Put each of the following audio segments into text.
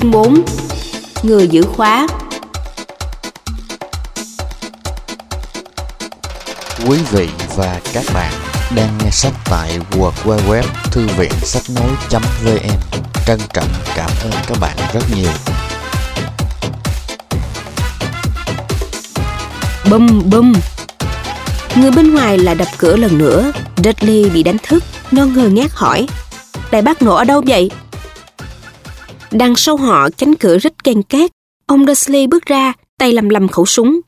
Chương 4 Người giữ khóa Quý vị và các bạn đang nghe sách tại www thư viện sách nói.vn Trân trọng cảm ơn các bạn rất nhiều. Bum bum Người bên ngoài là đập cửa lần nữa Dudley bị đánh thức Nó ngơ ngác hỏi Đại bác nổ ở đâu vậy? Đằng sau họ cánh cửa rít ken két Ông Dursley bước ra Tay lầm lầm khẩu súng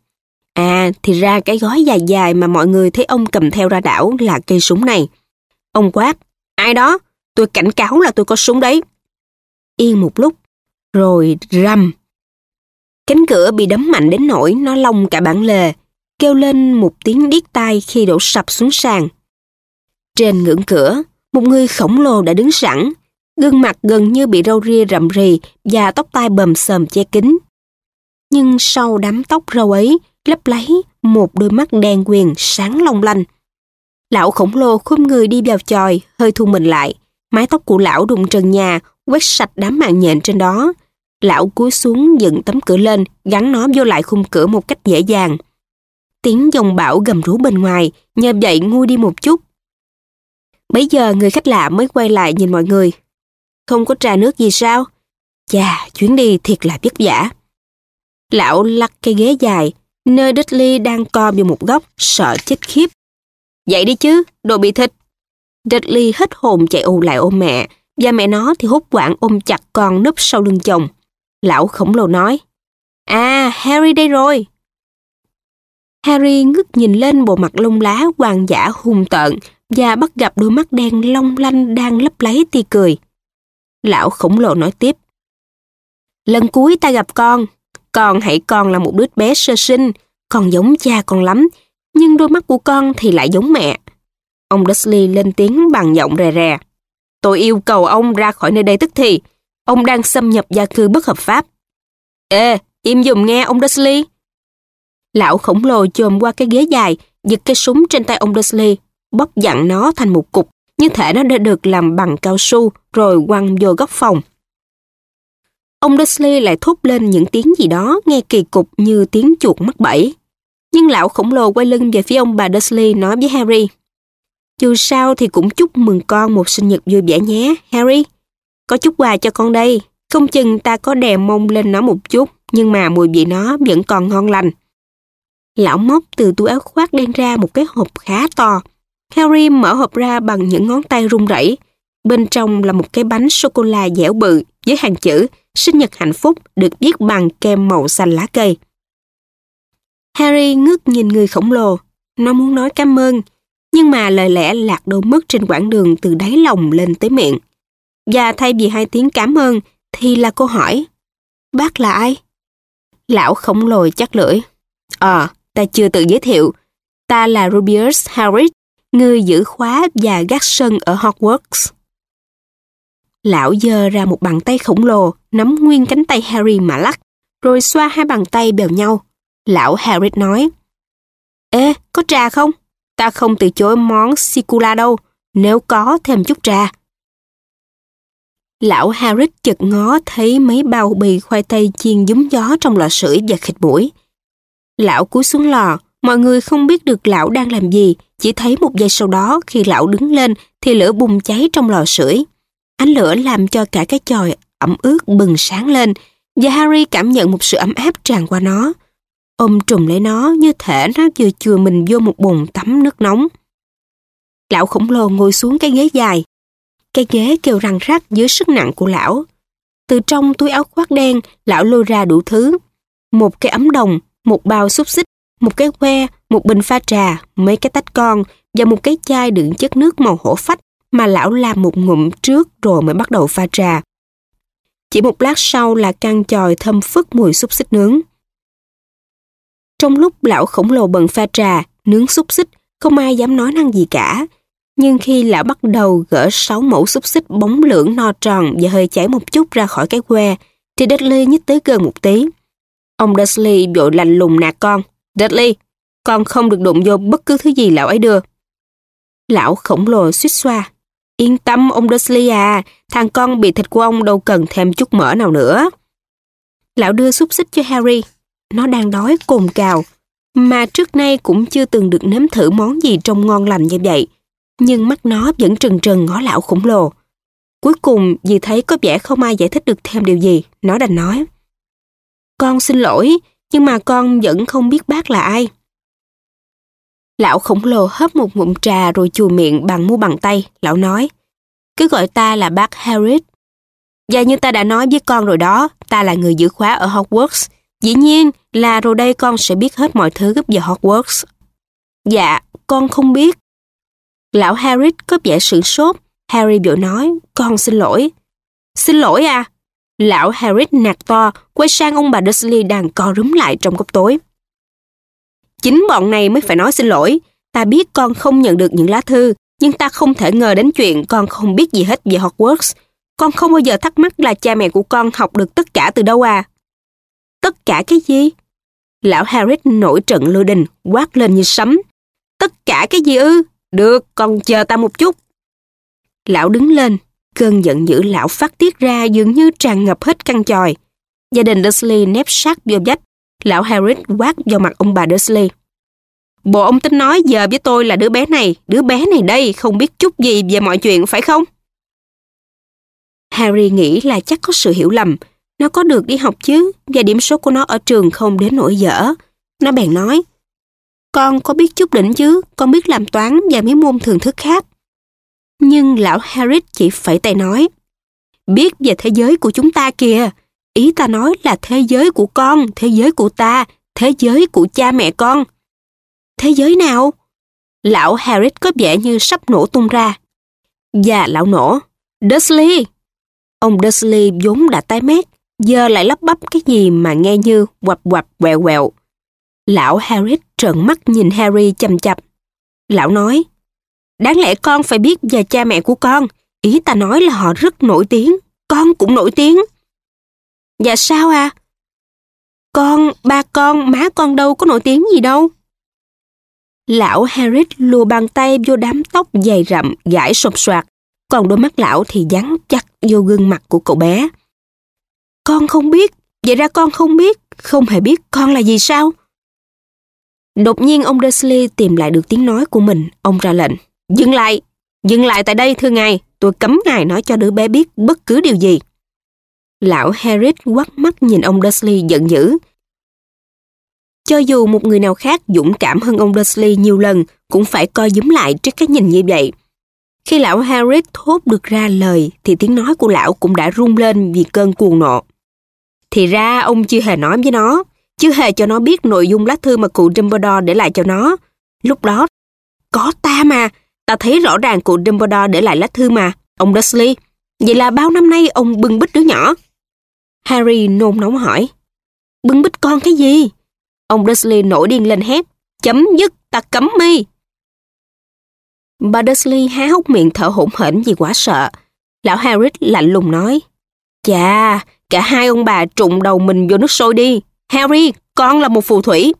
À thì ra cái gói dài dài mà mọi người thấy ông cầm theo ra đảo là cây súng này. Ông quát, ai đó, tôi cảnh cáo là tôi có súng đấy. Yên một lúc, rồi rầm. Cánh cửa bị đấm mạnh đến nỗi nó lông cả bản lề, kêu lên một tiếng điếc tai khi đổ sập xuống sàn. Trên ngưỡng cửa, một người khổng lồ đã đứng sẵn, gương mặt gần như bị râu ria rậm rì và tóc tai bầm sờm che kín. Nhưng sau đám tóc râu ấy lấp lấy một đôi mắt đen quyền sáng long lanh. Lão khổng lồ khum người đi vào chòi, hơi thu mình lại. Mái tóc của lão đụng trần nhà, quét sạch đám mạng nhện trên đó. Lão cúi xuống dựng tấm cửa lên, gắn nó vô lại khung cửa một cách dễ dàng. Tiếng dòng bão gầm rú bên ngoài, nhờ vậy nguôi đi một chút. Bây giờ người khách lạ mới quay lại nhìn mọi người. Không có trà nước gì sao? Chà, chuyến đi thiệt là vất vả. Lão lắc cây ghế dài, nơi Dudley đang co vào một góc, sợ chết khiếp. Dậy đi chứ, đồ bị thịt. Dudley hết hồn chạy ù lại ôm mẹ, và mẹ nó thì hút quảng ôm chặt con núp sau lưng chồng. Lão khổng lồ nói, À, Harry đây rồi. Harry ngước nhìn lên bộ mặt lông lá hoàng giả hung tợn và bắt gặp đôi mắt đen long lanh đang lấp lấy tia cười. Lão khổng lồ nói tiếp. Lần cuối ta gặp con, con hãy còn là một đứa bé sơ sinh, con giống cha con lắm, nhưng đôi mắt của con thì lại giống mẹ. Ông Dudley lên tiếng bằng giọng rè rè. Tôi yêu cầu ông ra khỏi nơi đây tức thì. Ông đang xâm nhập gia cư bất hợp pháp. Ê, im dùm nghe ông Dudley. Lão khổng lồ chồm qua cái ghế dài, giật cây súng trên tay ông Dudley, bóp dặn nó thành một cục, như thể nó đã được làm bằng cao su rồi quăng vô góc phòng. Ông Dursley lại thốt lên những tiếng gì đó nghe kỳ cục như tiếng chuột mắc bẫy. Nhưng lão khổng lồ quay lưng về phía ông bà Dursley nói với Harry. Dù sao thì cũng chúc mừng con một sinh nhật vui vẻ nhé, Harry. Có chút quà cho con đây. Không chừng ta có đè mông lên nó một chút, nhưng mà mùi vị nó vẫn còn ngon lành. Lão móc từ túi áo khoác đen ra một cái hộp khá to. Harry mở hộp ra bằng những ngón tay run rẩy. Bên trong là một cái bánh sô-cô-la dẻo bự với hàng chữ sinh nhật hạnh phúc được viết bằng kem màu xanh lá cây. Harry ngước nhìn người khổng lồ. Nó muốn nói cảm ơn, nhưng mà lời lẽ lạc đâu mất trên quãng đường từ đáy lòng lên tới miệng. Và thay vì hai tiếng cảm ơn, thì là câu hỏi. Bác là ai? Lão khổng lồ chắc lưỡi. Ờ, ta chưa tự giới thiệu. Ta là Rubius Harris, người giữ khóa và gác sân ở Hogwarts. Lão giơ ra một bàn tay khổng lồ, nắm nguyên cánh tay Harry mà lắc, rồi xoa hai bàn tay bèo nhau. Lão Harry nói, Ê, có trà không? Ta không từ chối món sicula đâu, nếu có thêm chút trà. Lão Harry chợt ngó thấy mấy bao bì khoai tây chiên dúng gió trong lò sưởi và khịt mũi. Lão cúi xuống lò, mọi người không biết được lão đang làm gì, chỉ thấy một giây sau đó khi lão đứng lên thì lửa bùng cháy trong lò sưởi. Ánh lửa làm cho cả cái chòi ẩm ướt bừng sáng lên và Harry cảm nhận một sự ấm áp tràn qua nó. Ôm trùm lấy nó như thể nó vừa chừa mình vô một bồn tắm nước nóng. Lão khổng lồ ngồi xuống cái ghế dài. Cái ghế kêu răng rắc dưới sức nặng của lão. Từ trong túi áo khoác đen, lão lôi ra đủ thứ. Một cái ấm đồng, một bao xúc xích, một cái que, một bình pha trà, mấy cái tách con và một cái chai đựng chất nước màu hổ phách mà lão làm một ngụm trước rồi mới bắt đầu pha trà. Chỉ một lát sau là căn chòi thơm phức mùi xúc xích nướng. Trong lúc lão khổng lồ bận pha trà, nướng xúc xích, không ai dám nói năng gì cả. Nhưng khi lão bắt đầu gỡ sáu mẫu xúc xích bóng lưỡng no tròn và hơi cháy một chút ra khỏi cái que, thì Dudley nhích tới gần một tí. Ông Dudley vội lạnh lùng nạt con. Dudley, con không được đụng vô bất cứ thứ gì lão ấy đưa. Lão khổng lồ suýt xoa. Yên tâm ông Dudley à, thằng con bị thịt của ông đâu cần thêm chút mỡ nào nữa. Lão đưa xúc xích cho Harry. Nó đang đói cồn cào, mà trước nay cũng chưa từng được nếm thử món gì trông ngon lành như vậy. Nhưng mắt nó vẫn trừng trừng ngó lão khổng lồ. Cuối cùng, vì thấy có vẻ không ai giải thích được thêm điều gì, nó đành nói. Con xin lỗi, nhưng mà con vẫn không biết bác là ai. Lão khổng lồ hớp một ngụm trà rồi chùi miệng bằng mu bằng tay. Lão nói, cứ gọi ta là bác Harris. Và như ta đã nói với con rồi đó, ta là người giữ khóa ở Hogwarts. Dĩ nhiên là rồi đây con sẽ biết hết mọi thứ gấp giờ Hogwarts. Dạ, con không biết. Lão Harris có vẻ sửng sốt. Harry vội nói, con xin lỗi. Xin lỗi à? Lão Harris nạt to, quay sang ông bà Dursley đang co rúm lại trong góc tối. Chính bọn này mới phải nói xin lỗi. Ta biết con không nhận được những lá thư, nhưng ta không thể ngờ đến chuyện con không biết gì hết về Hogwarts. Con không bao giờ thắc mắc là cha mẹ của con học được tất cả từ đâu à. Tất cả cái gì? Lão Harris nổi trận lôi đình, quát lên như sấm. Tất cả cái gì ư? Được, con chờ ta một chút. Lão đứng lên, cơn giận dữ lão phát tiết ra dường như tràn ngập hết căn tròi. Gia đình Dursley nép sát vô vách, Lão Harris quát vào mặt ông bà Dursley. Bộ ông tính nói giờ với tôi là đứa bé này, đứa bé này đây không biết chút gì về mọi chuyện phải không? Harry nghĩ là chắc có sự hiểu lầm. Nó có được đi học chứ, và điểm số của nó ở trường không đến nỗi dở. Nó bèn nói, con có biết chút đỉnh chứ, con biết làm toán và mấy môn thường thức khác. Nhưng lão Harris chỉ phẩy tay nói, biết về thế giới của chúng ta kìa, Ý ta nói là thế giới của con, thế giới của ta, thế giới của cha mẹ con. Thế giới nào? Lão Harris có vẻ như sắp nổ tung ra. Và lão nổ. Dursley! Ông Dursley vốn đã tái mét, giờ lại lắp bắp cái gì mà nghe như quặp quặp quẹo quẹo. Lão Harris trợn mắt nhìn Harry chầm chập. Lão nói, đáng lẽ con phải biết về cha mẹ của con. Ý ta nói là họ rất nổi tiếng, con cũng nổi tiếng. Dạ sao à? Con, ba con, má con đâu có nổi tiếng gì đâu. Lão Harris lùa bàn tay vô đám tóc dày rậm, gãi sột soạt, còn đôi mắt lão thì dán chặt vô gương mặt của cậu bé. Con không biết, vậy ra con không biết, không hề biết con là gì sao? Đột nhiên ông Dursley tìm lại được tiếng nói của mình, ông ra lệnh. Dừng lại, dừng lại tại đây thưa ngài, tôi cấm ngài nói cho đứa bé biết bất cứ điều gì. Lão Harris quắt mắt nhìn ông Dursley giận dữ. Cho dù một người nào khác dũng cảm hơn ông Dursley nhiều lần cũng phải coi dúm lại trước cái nhìn như vậy. Khi lão Harris thốt được ra lời thì tiếng nói của lão cũng đã rung lên vì cơn cuồng nộ. Thì ra ông chưa hề nói với nó, chưa hề cho nó biết nội dung lá thư mà cụ Dumbledore để lại cho nó. Lúc đó, có ta mà, ta thấy rõ ràng cụ Dumbledore để lại lá thư mà, ông Dursley. Vậy là bao năm nay ông bưng bít đứa nhỏ. Harry nôn nóng hỏi. Bưng bít con cái gì? Ông Dursley nổi điên lên hét. Chấm dứt, ta cấm mi. Bà Dursley há hốc miệng thở hổn hển vì quá sợ. Lão Harris lạnh lùng nói. Chà, cả hai ông bà trụng đầu mình vô nước sôi đi. Harry, con là một phù thủy.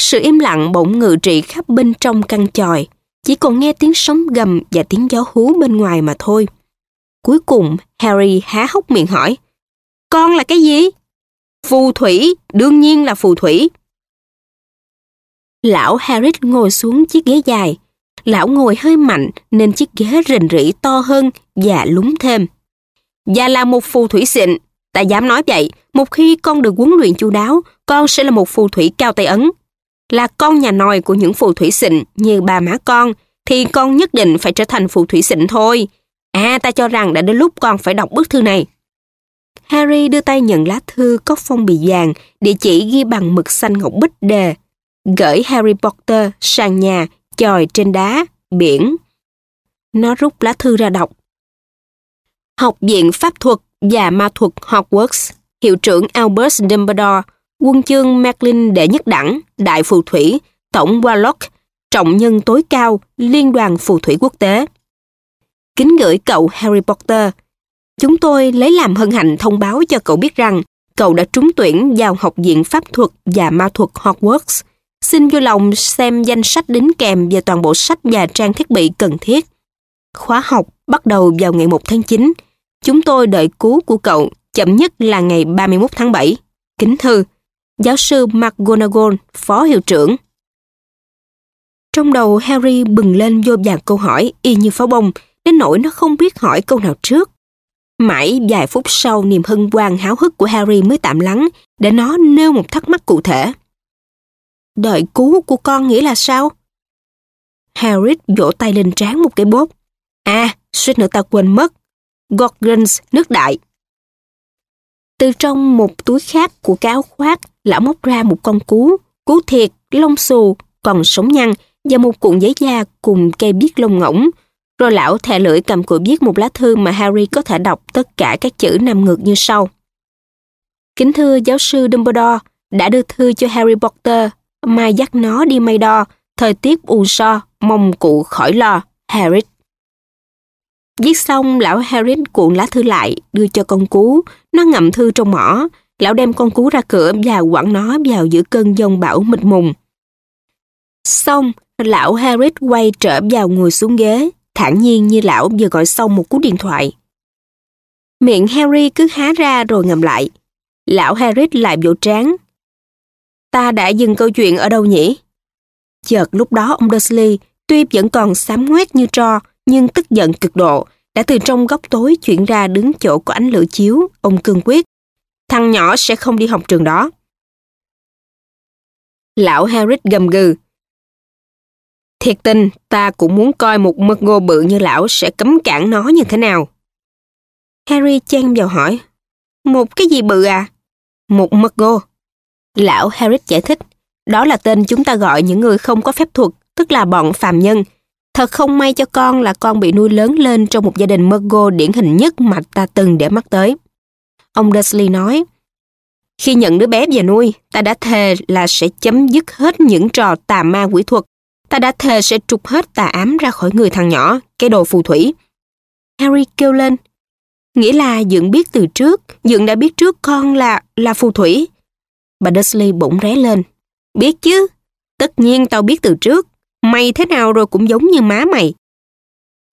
Sự im lặng bỗng ngự trị khắp bên trong căn tròi. Chỉ còn nghe tiếng sóng gầm và tiếng gió hú bên ngoài mà thôi. Cuối cùng, Harry há hốc miệng hỏi. Con là cái gì? Phù thủy, đương nhiên là phù thủy. Lão Harris ngồi xuống chiếc ghế dài. Lão ngồi hơi mạnh nên chiếc ghế rình rỉ to hơn và lúng thêm. Và là một phù thủy xịn, ta dám nói vậy, một khi con được huấn luyện chu đáo, con sẽ là một phù thủy cao tay ấn. Là con nhà nòi của những phù thủy xịn như bà má con, thì con nhất định phải trở thành phù thủy xịn thôi. À, ta cho rằng đã đến lúc con phải đọc bức thư này. Harry đưa tay nhận lá thư có phong bì vàng, địa chỉ ghi bằng mực xanh ngọc bích đề. Gửi Harry Potter sang nhà, chòi trên đá, biển. Nó rút lá thư ra đọc. Học viện Pháp thuật và Ma thuật Hogwarts, hiệu trưởng Albus Dumbledore, quân chương Merlin đệ nhất đẳng, đại phù thủy, tổng Warlock, trọng nhân tối cao, liên đoàn phù thủy quốc tế. Kính gửi cậu Harry Potter, Chúng tôi lấy làm hân hạnh thông báo cho cậu biết rằng cậu đã trúng tuyển vào Học viện Pháp thuật và Ma thuật Hogwarts. Xin vui lòng xem danh sách đính kèm về toàn bộ sách và trang thiết bị cần thiết. Khóa học bắt đầu vào ngày 1 tháng 9. Chúng tôi đợi cứu của cậu chậm nhất là ngày 31 tháng 7. Kính thư, giáo sư McGonagall, phó hiệu trưởng. Trong đầu Harry bừng lên vô vàng câu hỏi y như pháo bông, đến nỗi nó không biết hỏi câu nào trước. Mãi vài phút sau niềm hân hoan háo hức của Harry mới tạm lắng để nó nêu một thắc mắc cụ thể. Đợi cứu của con nghĩa là sao? Harry vỗ tay lên trán một cái bốt. À, suýt nữa ta quên mất. Gorgons nước đại. Từ trong một túi khác của cái áo khoác, lão móc ra một con cú, cú thiệt, lông xù, còn sống nhăn và một cuộn giấy da cùng cây viết lông ngỗng. Rồi lão thè lưỡi cầm cụi viết một lá thư mà Harry có thể đọc tất cả các chữ nằm ngược như sau. Kính thưa giáo sư Dumbledore, đã đưa thư cho Harry Potter, mai dắt nó đi may đo, thời tiết u so, mong cụ khỏi lo, Harry. Viết xong, lão Harry cuộn lá thư lại, đưa cho con cú. Nó ngậm thư trong mỏ. Lão đem con cú ra cửa và quẳng nó vào giữa cơn giông bão mịt mùng. Xong, lão Harry quay trở vào ngồi xuống ghế, thản nhiên như lão vừa gọi xong một cú điện thoại. Miệng Harry cứ há ra rồi ngầm lại. Lão Harry lại vỗ trán. Ta đã dừng câu chuyện ở đâu nhỉ? Chợt lúc đó ông Dursley tuy vẫn còn xám ngoét như tro, nhưng tức giận cực độ, đã từ trong góc tối chuyển ra đứng chỗ có ánh lửa chiếu, ông cương quyết. Thằng nhỏ sẽ không đi học trường đó. Lão Harris gầm gừ. Thiệt tình, ta cũng muốn coi một mật ngô bự như lão sẽ cấm cản nó như thế nào. Harry chen vào hỏi. Một cái gì bự à? Một mật ngô. Lão Harris giải thích. Đó là tên chúng ta gọi những người không có phép thuật, tức là bọn phàm nhân, Thật không may cho con là con bị nuôi lớn lên trong một gia đình Murgo điển hình nhất mà ta từng để mắt tới. Ông Dursley nói, khi nhận đứa bé về nuôi, ta đã thề là sẽ chấm dứt hết những trò tà ma quỷ thuật. Ta đã thề sẽ trục hết tà ám ra khỏi người thằng nhỏ, cái đồ phù thủy. Harry kêu lên, nghĩa là Dượng biết từ trước, Dượng đã biết trước con là là phù thủy. Bà Dursley bỗng ré lên, biết chứ, tất nhiên tao biết từ trước. Mày thế nào rồi cũng giống như má mày.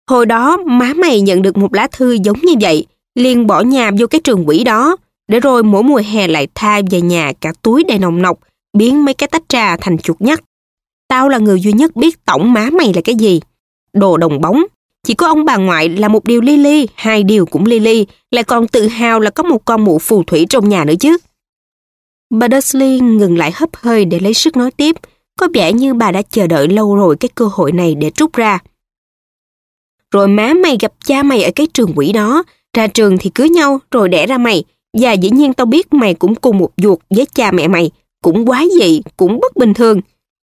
Hồi đó má mày nhận được một lá thư giống như vậy, liền bỏ nhà vô cái trường quỷ đó, để rồi mỗi mùa hè lại tha về nhà cả túi đầy nồng nọc, biến mấy cái tách trà thành chuột nhắt. Tao là người duy nhất biết tổng má mày là cái gì. Đồ đồng bóng. Chỉ có ông bà ngoại là một điều ly ly, hai điều cũng ly ly, lại còn tự hào là có một con mụ phù thủy trong nhà nữa chứ. Bà Dursley ngừng lại hấp hơi để lấy sức nói tiếp, có vẻ như bà đã chờ đợi lâu rồi cái cơ hội này để trút ra. Rồi má mày gặp cha mày ở cái trường quỷ đó, ra trường thì cưới nhau rồi đẻ ra mày. Và dĩ nhiên tao biết mày cũng cùng một ruột với cha mẹ mày, cũng quái dị, cũng bất bình thường.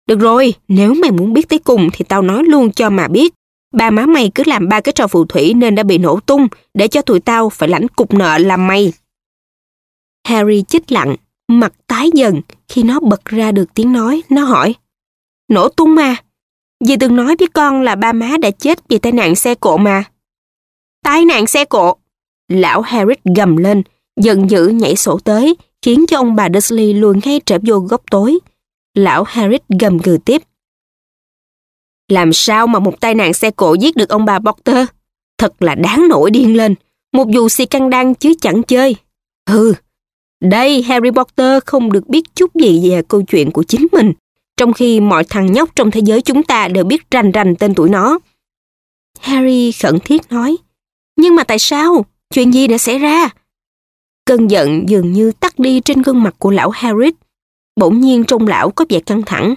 Được rồi, nếu mày muốn biết tới cùng thì tao nói luôn cho mà biết. Ba má mày cứ làm ba cái trò phù thủy nên đã bị nổ tung để cho tụi tao phải lãnh cục nợ làm mày. Harry chích lặng, Mặt tái dần khi nó bật ra được tiếng nói, nó hỏi. Nổ tung mà. Dì từng nói với con là ba má đã chết vì tai nạn xe cộ mà. Tai nạn xe cộ. Lão Harris gầm lên, giận dữ nhảy sổ tới, khiến cho ông bà Dursley luôn ngay trở vô góc tối. Lão Harris gầm gừ tiếp. Làm sao mà một tai nạn xe cộ giết được ông bà Potter? Thật là đáng nổi điên lên. Một vụ xì căng đăng chứ chẳng chơi. Hừ, đây, Harry Potter không được biết chút gì về câu chuyện của chính mình, trong khi mọi thằng nhóc trong thế giới chúng ta đều biết rành rành tên tuổi nó. Harry khẩn thiết nói, nhưng mà tại sao? Chuyện gì đã xảy ra? Cơn giận dường như tắt đi trên gương mặt của lão Harris. Bỗng nhiên trong lão có vẻ căng thẳng.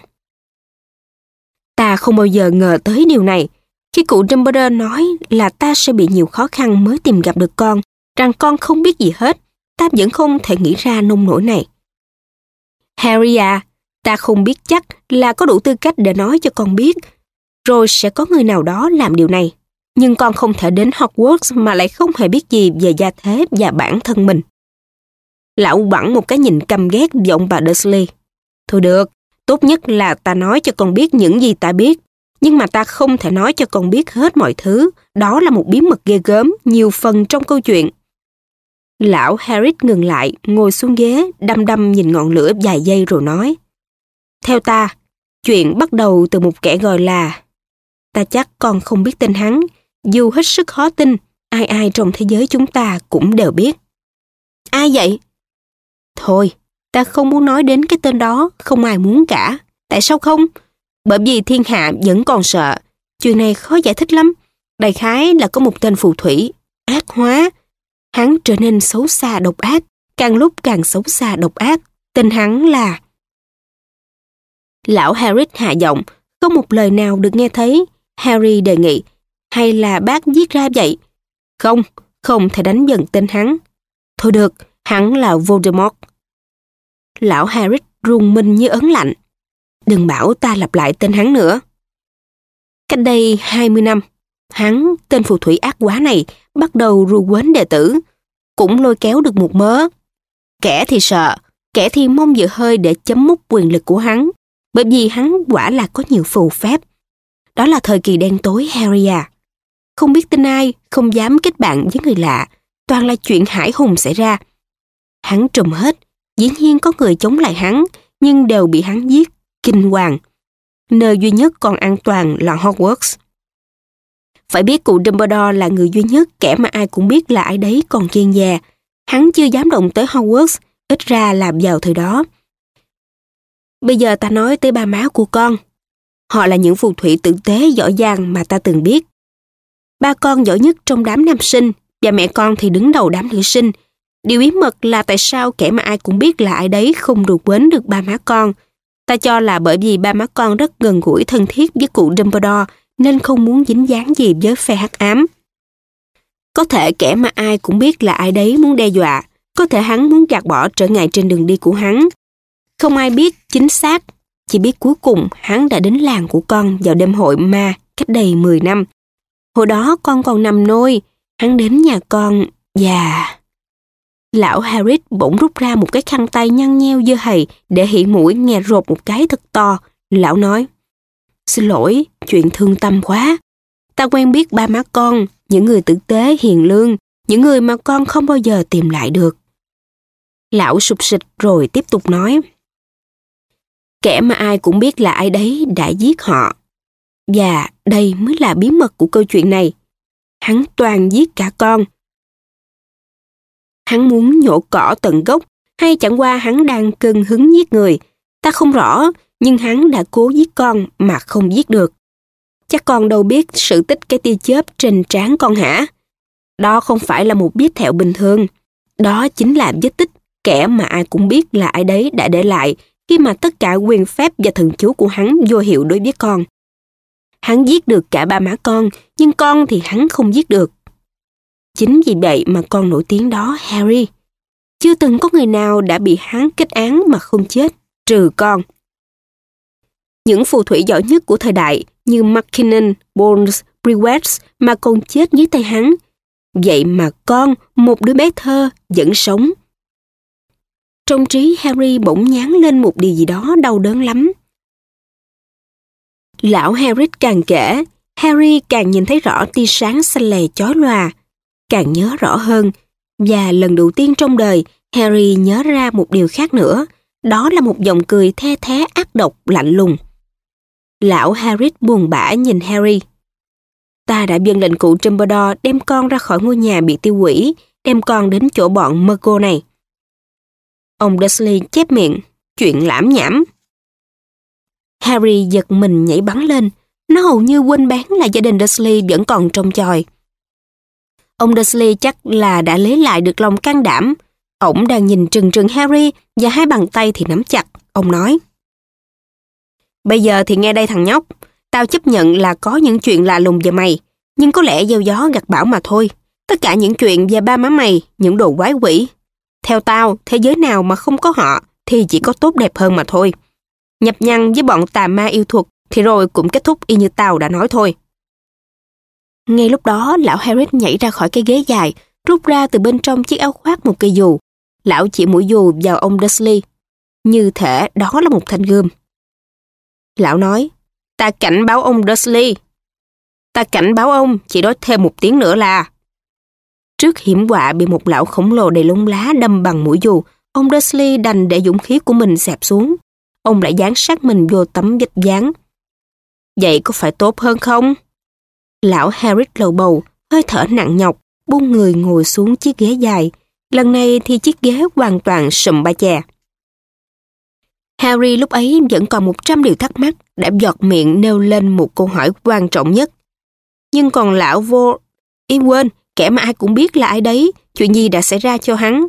Ta không bao giờ ngờ tới điều này. Khi cụ Dumbledore nói là ta sẽ bị nhiều khó khăn mới tìm gặp được con, rằng con không biết gì hết, ta vẫn không thể nghĩ ra nông nỗi này. Harry à, ta không biết chắc là có đủ tư cách để nói cho con biết, rồi sẽ có người nào đó làm điều này. Nhưng con không thể đến Hogwarts mà lại không hề biết gì về gia thế và bản thân mình. Lão bẵng một cái nhìn căm ghét giọng bà Dursley. Thôi được, tốt nhất là ta nói cho con biết những gì ta biết. Nhưng mà ta không thể nói cho con biết hết mọi thứ. Đó là một bí mật ghê gớm, nhiều phần trong câu chuyện. Lão Harris ngừng lại, ngồi xuống ghế, đăm đăm nhìn ngọn lửa vài giây rồi nói. Theo ta, chuyện bắt đầu từ một kẻ gọi là... Ta chắc con không biết tên hắn, dù hết sức khó tin, ai ai trong thế giới chúng ta cũng đều biết. Ai vậy? Thôi, ta không muốn nói đến cái tên đó, không ai muốn cả. Tại sao không? Bởi vì thiên hạ vẫn còn sợ. Chuyện này khó giải thích lắm. Đại khái là có một tên phù thủy, ác hóa. Hắn trở nên xấu xa độc ác, càng lúc càng xấu xa độc ác. Tên hắn là... Lão Harris hạ giọng, không một lời nào được nghe thấy. Harry đề nghị, hay là bác viết ra vậy? Không, không thể đánh dần tên hắn. Thôi được, hắn là Voldemort. Lão Harris run mình như ấn lạnh. Đừng bảo ta lặp lại tên hắn nữa. Cách đây 20 năm, hắn, tên phù thủy ác quá này, bắt đầu ru quến đệ tử, cũng lôi kéo được một mớ. Kẻ thì sợ, kẻ thì mong dự hơi để chấm mút quyền lực của hắn, bởi vì hắn quả là có nhiều phù phép. Đó là thời kỳ đen tối Harry à. Không biết tin ai, không dám kết bạn với người lạ, toàn là chuyện hải hùng xảy ra. Hắn trùm hết, dĩ nhiên có người chống lại hắn, nhưng đều bị hắn giết, kinh hoàng. Nơi duy nhất còn an toàn là Hogwarts. Phải biết cụ Dumbledore là người duy nhất kẻ mà ai cũng biết là ai đấy còn kiên già. Hắn chưa dám động tới Hogwarts, ít ra làm vào thời đó. Bây giờ ta nói tới ba má của con. Họ là những phù thủy tử tế giỏi giang mà ta từng biết. Ba con giỏi nhất trong đám nam sinh và mẹ con thì đứng đầu đám nữ sinh. Điều bí mật là tại sao kẻ mà ai cũng biết là ai đấy không được quến được ba má con. Ta cho là bởi vì ba má con rất gần gũi thân thiết với cụ Dumbledore nên không muốn dính dáng gì với phe hắc ám. Có thể kẻ mà ai cũng biết là ai đấy muốn đe dọa, có thể hắn muốn gạt bỏ trở ngại trên đường đi của hắn. Không ai biết chính xác, chỉ biết cuối cùng hắn đã đến làng của con vào đêm hội ma cách đây 10 năm. Hồi đó con còn nằm nôi, hắn đến nhà con và... Lão Harris bỗng rút ra một cái khăn tay nhăn nheo dơ hầy để hỉ mũi nghe rột một cái thật to. Lão nói, Xin lỗi, chuyện thương tâm quá. Ta quen biết ba má con, những người tử tế, hiền lương, những người mà con không bao giờ tìm lại được. Lão sụp sịch rồi tiếp tục nói. Kẻ mà ai cũng biết là ai đấy đã giết họ. Và đây mới là bí mật của câu chuyện này. Hắn toàn giết cả con. Hắn muốn nhổ cỏ tận gốc hay chẳng qua hắn đang cơn hứng giết người. Ta không rõ, nhưng hắn đã cố giết con mà không giết được. Chắc con đâu biết sự tích cái tia chớp trên trán con hả? Đó không phải là một biết thẹo bình thường. Đó chính là vết tích kẻ mà ai cũng biết là ai đấy đã để lại khi mà tất cả quyền phép và thần chú của hắn vô hiệu đối với con. Hắn giết được cả ba má con, nhưng con thì hắn không giết được. Chính vì vậy mà con nổi tiếng đó Harry. Chưa từng có người nào đã bị hắn kết án mà không chết, trừ con. Những phù thủy giỏi nhất của thời đại như McKinnon, Bones, Brewers mà còn chết dưới tay hắn. Vậy mà con, một đứa bé thơ, vẫn sống. Trong trí Harry bỗng nhán lên một điều gì đó đau đớn lắm. Lão Harry càng kể, Harry càng nhìn thấy rõ tia sáng xanh lè chói lòa, càng nhớ rõ hơn. Và lần đầu tiên trong đời, Harry nhớ ra một điều khác nữa, đó là một giọng cười the thé ác độc lạnh lùng. Lão Harris buồn bã nhìn Harry. Ta đã biên lệnh cụ Dumbledore đem con ra khỏi ngôi nhà bị tiêu hủy, đem con đến chỗ bọn Muggle này. Ông Dursley chép miệng, chuyện lãm nhảm. Harry giật mình nhảy bắn lên, nó hầu như quên bán là gia đình Dursley vẫn còn trong chòi. Ông Dursley chắc là đã lấy lại được lòng can đảm. Ông đang nhìn trừng trừng Harry và hai bàn tay thì nắm chặt. Ông nói. Bây giờ thì nghe đây thằng nhóc, tao chấp nhận là có những chuyện lạ lùng về mày, nhưng có lẽ gieo gió gặt bão mà thôi. Tất cả những chuyện về ba má mày, những đồ quái quỷ. Theo tao, thế giới nào mà không có họ thì chỉ có tốt đẹp hơn mà thôi. Nhập nhăn với bọn tà ma yêu thuật thì rồi cũng kết thúc y như tao đã nói thôi. Ngay lúc đó, lão Harris nhảy ra khỏi cái ghế dài, rút ra từ bên trong chiếc áo khoác một cây dù. Lão chỉ mũi dù vào ông Dursley. Như thể đó là một thanh gươm. Lão nói, ta cảnh báo ông Dursley. Ta cảnh báo ông, chỉ nói thêm một tiếng nữa là... Trước hiểm họa bị một lão khổng lồ đầy lông lá đâm bằng mũi dù, ông Dursley đành để dũng khí của mình xẹp xuống. Ông lại dán sát mình vô tấm vách dán. Vậy có phải tốt hơn không? Lão Harris lầu bầu, hơi thở nặng nhọc, buông người ngồi xuống chiếc ghế dài. Lần này thì chiếc ghế hoàn toàn sụm ba chè. Harry lúc ấy vẫn còn một trăm điều thắc mắc đã giọt miệng nêu lên một câu hỏi quan trọng nhất. Nhưng còn lão vô... Ý quên, kẻ mà ai cũng biết là ai đấy, chuyện gì đã xảy ra cho hắn.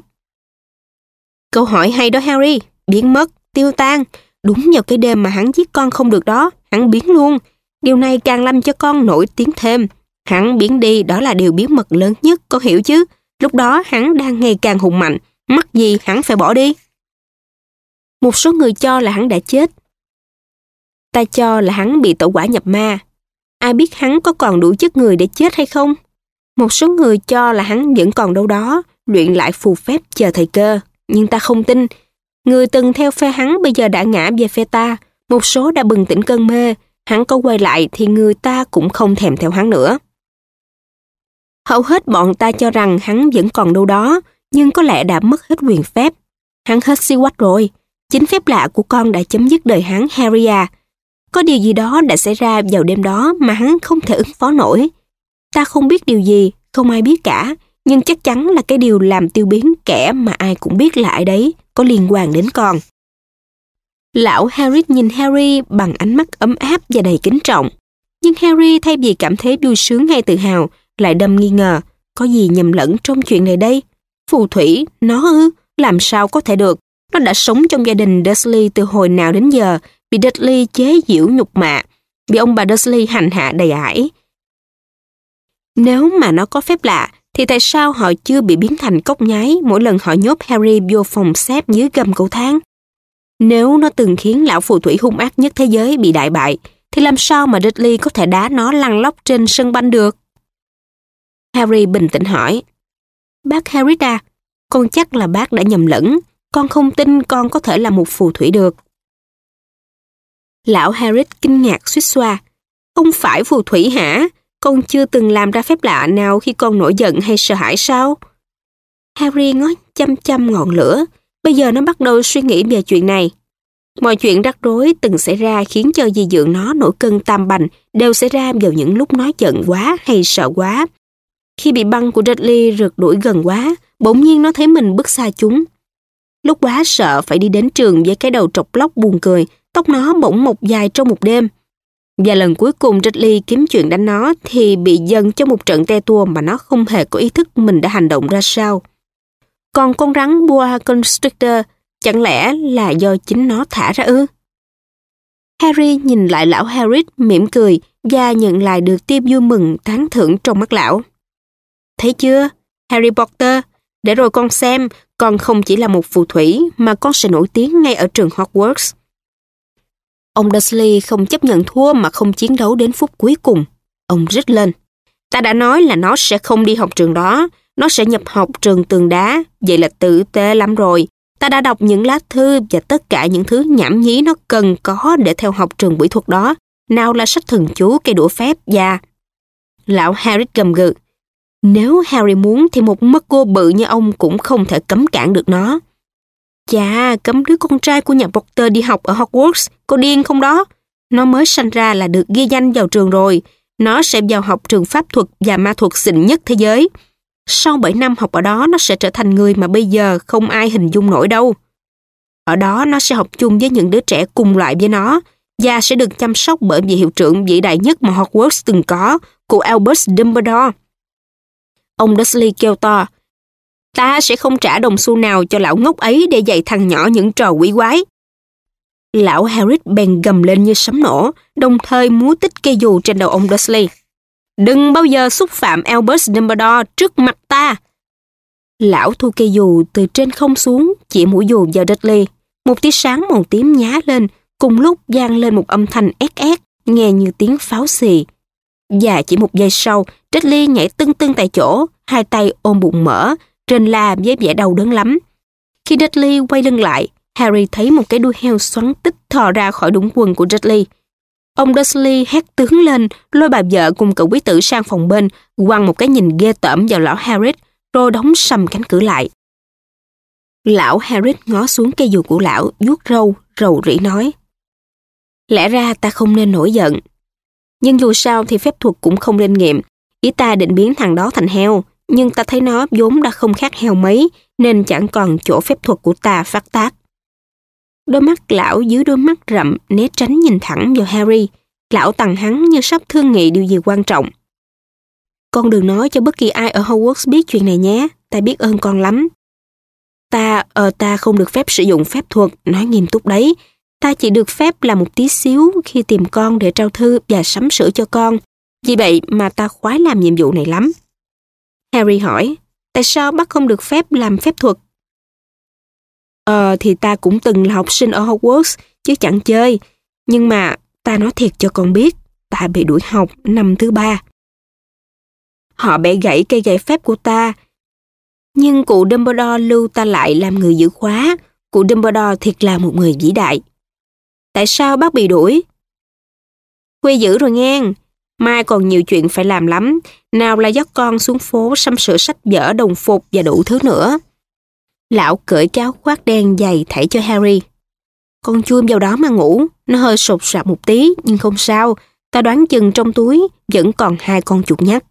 Câu hỏi hay đó Harry, biến mất, tiêu tan. Đúng vào cái đêm mà hắn giết con không được đó, hắn biến luôn. Điều này càng làm cho con nổi tiếng thêm. Hắn biến đi đó là điều bí mật lớn nhất, có hiểu chứ? Lúc đó hắn đang ngày càng hùng mạnh, mắc gì hắn phải bỏ đi. Một số người cho là hắn đã chết. Ta cho là hắn bị tổ quả nhập ma. Ai biết hắn có còn đủ chất người để chết hay không? Một số người cho là hắn vẫn còn đâu đó, luyện lại phù phép chờ thời cơ. Nhưng ta không tin. Người từng theo phe hắn bây giờ đã ngã về phe ta. Một số đã bừng tỉnh cơn mê. Hắn có quay lại thì người ta cũng không thèm theo hắn nữa. Hầu hết bọn ta cho rằng hắn vẫn còn đâu đó, nhưng có lẽ đã mất hết quyền phép. Hắn hết siêu quách rồi. Chính phép lạ của con đã chấm dứt đời hắn Harry à. Có điều gì đó đã xảy ra vào đêm đó mà hắn không thể ứng phó nổi. Ta không biết điều gì, không ai biết cả, nhưng chắc chắn là cái điều làm tiêu biến kẻ mà ai cũng biết là ai đấy, có liên quan đến con. Lão Harry nhìn Harry bằng ánh mắt ấm áp và đầy kính trọng. Nhưng Harry thay vì cảm thấy vui sướng hay tự hào, lại đâm nghi ngờ, có gì nhầm lẫn trong chuyện này đây? Phù thủy, nó ư, làm sao có thể được? Nó đã sống trong gia đình Dursley từ hồi nào đến giờ, bị Dudley chế giễu nhục mạ, bị ông bà Dursley hành hạ đầy ải. Nếu mà nó có phép lạ, thì tại sao họ chưa bị biến thành cốc nhái mỗi lần họ nhốt Harry vô phòng xếp dưới gầm cầu thang? Nếu nó từng khiến lão phù thủy hung ác nhất thế giới bị đại bại, thì làm sao mà Dudley có thể đá nó lăn lóc trên sân banh được? Harry bình tĩnh hỏi. Bác Harry à, con chắc là bác đã nhầm lẫn. Con không tin con có thể là một phù thủy được. Lão Harry kinh ngạc suýt xoa. Không phải phù thủy hả? Con chưa từng làm ra phép lạ nào khi con nổi giận hay sợ hãi sao? Harry ngó chăm chăm ngọn lửa. Bây giờ nó bắt đầu suy nghĩ về chuyện này. Mọi chuyện rắc rối từng xảy ra khiến cho di dưỡng nó nổi cơn tam bành đều xảy ra vào những lúc nó giận quá hay sợ quá. Khi bị băng của Dudley rượt đuổi gần quá, bỗng nhiên nó thấy mình bước xa chúng. Lúc quá sợ phải đi đến trường với cái đầu trọc lóc buồn cười, tóc nó bỗng mọc dài trong một đêm. Và lần cuối cùng Ridley kiếm chuyện đánh nó thì bị dần cho một trận te tua mà nó không hề có ý thức mình đã hành động ra sao. Còn con rắn boa constrictor chẳng lẽ là do chính nó thả ra ư? Harry nhìn lại lão Harry mỉm cười và nhận lại được tia vui mừng tán thưởng trong mắt lão. Thấy chưa, Harry Potter, để rồi con xem, con không chỉ là một phù thủy mà con sẽ nổi tiếng ngay ở trường Hogwarts. Ông Dursley không chấp nhận thua mà không chiến đấu đến phút cuối cùng. Ông rít lên. Ta đã nói là nó sẽ không đi học trường đó, nó sẽ nhập học trường tường đá, vậy là tự tế lắm rồi. Ta đã đọc những lá thư và tất cả những thứ nhảm nhí nó cần có để theo học trường bỉ thuật đó. Nào là sách thần chú, cây đũa phép và... Lão Harry gầm gừ. Nếu Harry muốn thì một mất cô bự như ông cũng không thể cấm cản được nó. Chà, cấm đứa con trai của nhà Potter đi học ở Hogwarts, cô điên không đó? Nó mới sanh ra là được ghi danh vào trường rồi. Nó sẽ vào học trường pháp thuật và ma thuật xịn nhất thế giới. Sau 7 năm học ở đó, nó sẽ trở thành người mà bây giờ không ai hình dung nổi đâu. Ở đó, nó sẽ học chung với những đứa trẻ cùng loại với nó và sẽ được chăm sóc bởi vị hiệu trưởng vĩ đại nhất mà Hogwarts từng có, cụ Albus Dumbledore. Ông Dursley kêu to, ta sẽ không trả đồng xu nào cho lão ngốc ấy để dạy thằng nhỏ những trò quỷ quái. Lão Harris bèn gầm lên như sấm nổ, đồng thời múa tích cây dù trên đầu ông Dursley. Đừng bao giờ xúc phạm Albus Dumbledore trước mặt ta. Lão thu cây dù từ trên không xuống, chỉ mũi dù vào Dudley. Một tia sáng màu tím nhá lên, cùng lúc vang lên một âm thanh ét ét, nghe như tiếng pháo xì. Và chỉ một giây sau, Dudley nhảy tưng tưng tại chỗ, hai tay ôm bụng mở, trên la với vẻ đau đớn lắm. Khi Dudley quay lưng lại, Harry thấy một cái đuôi heo xoắn tích thò ra khỏi đũng quần của Dudley. Ông Dursley hét tướng lên, lôi bà vợ cùng cậu quý tử sang phòng bên, quăng một cái nhìn ghê tởm vào lão Harry, rồi đóng sầm cánh cửa lại. Lão Harry ngó xuống cây dù của lão, vuốt râu, rầu rĩ nói. Lẽ ra ta không nên nổi giận. Nhưng dù sao thì phép thuật cũng không nên nghiệm. Ý ta định biến thằng đó thành heo, nhưng ta thấy nó vốn đã không khác heo mấy, nên chẳng còn chỗ phép thuật của ta phát tác. Đôi mắt lão dưới đôi mắt rậm né tránh nhìn thẳng vào Harry. Lão tằng hắn như sắp thương nghị điều gì quan trọng. Con đừng nói cho bất kỳ ai ở Hogwarts biết chuyện này nhé, ta biết ơn con lắm. Ta, ờ ta không được phép sử dụng phép thuật, nói nghiêm túc đấy. Ta chỉ được phép làm một tí xíu khi tìm con để trao thư và sắm sửa cho con. Vì vậy mà ta khoái làm nhiệm vụ này lắm. Harry hỏi, tại sao bác không được phép làm phép thuật? Ờ thì ta cũng từng là học sinh ở Hogwarts, chứ chẳng chơi. Nhưng mà ta nói thiệt cho con biết, ta bị đuổi học năm thứ ba. Họ bẻ gãy cây gậy phép của ta. Nhưng cụ Dumbledore lưu ta lại làm người giữ khóa. Cụ Dumbledore thiệt là một người vĩ đại. Tại sao bác bị đuổi? Quê giữ rồi nghe. Mai còn nhiều chuyện phải làm lắm. Nào là dắt con xuống phố xăm sửa sách vở đồng phục và đủ thứ nữa. Lão cởi cáo khoác đen dày thảy cho Harry. Con chui vào đó mà ngủ, nó hơi sột soạt một tí nhưng không sao. Ta đoán chừng trong túi vẫn còn hai con chuột nhắt.